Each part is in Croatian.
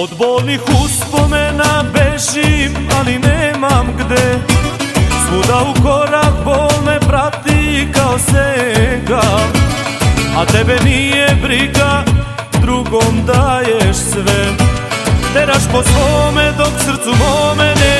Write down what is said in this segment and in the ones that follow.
Od bolnih uspomena bežim, ali nemam gde. Svuda u korak bol me prati kao sega. A tebe nije briga, drugom daješ sve. Teraš po svome dok srcu mome ne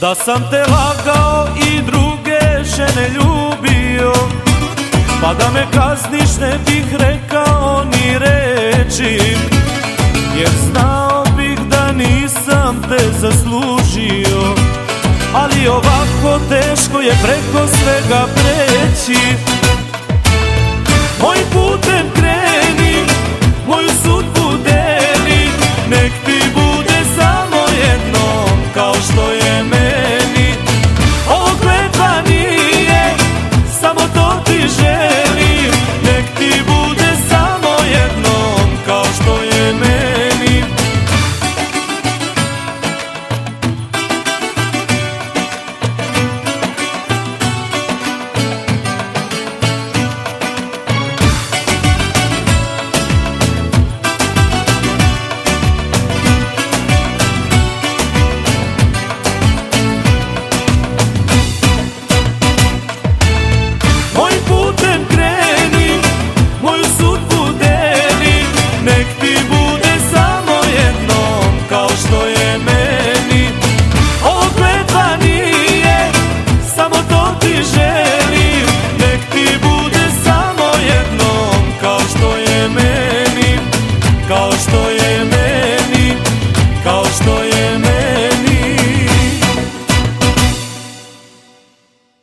Da sam te lagao i druge žene ljubio Pa da me kazniš ne bih rekao ni reći Jer znao bih da nisam te zaslužio. Ali ovako teško je preko svega preći